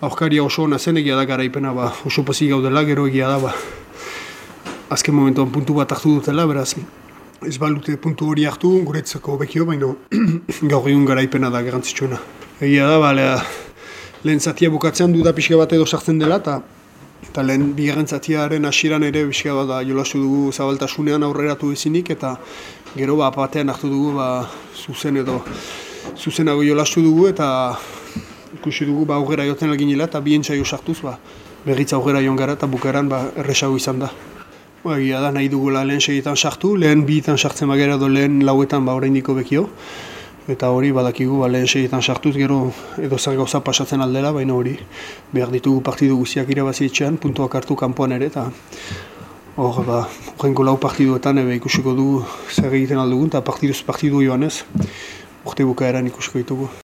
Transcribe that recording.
aurkaria oso hona zen egia da garaipena ba, oso pozik gaudela, gero egia da ba, azken momentuan puntu bat hartu dutela, beraz ez balute puntu hori hartu, guretzako bekio, baina gaur egun garaipena da garantzitsuena. Egia da, ba, lea, lehen zatia bukatzean duda pixka bat edo sartzen dela, eta eta lehen bigarren zatiaren hasieran ere pixka bat da, jolastu dugu zabaltasunean aurreratu ezinik, eta gero ba, batean hartu dugu ba, zuzen edo zuzenago jolastu dugu, eta ikusi dugu ba, aurrera joten alginila, eta bien txaio sartuz, ba, berritza aurrera joan gara, eta bukaran ba, erresago izan da. Ba, egia da, nahi dugula lehen segitan sartu, lehen bitan sartzen bagera edo lehen lauetan ba, oraindiko bekio. Eta hori badakigu ba, lehen segitan sartuz gero edo zer gauza pasatzen aldela, baina hori behar ditugu partidu guztiak irabazi etxean, puntuak hartu kanpoan ere, eta hor, ba, horrenko lau partiduetan ebe ikusiko dugu zer egiten aldugun, eta partiduz partidu joan ez, urte bukaeran ikusiko ditugu.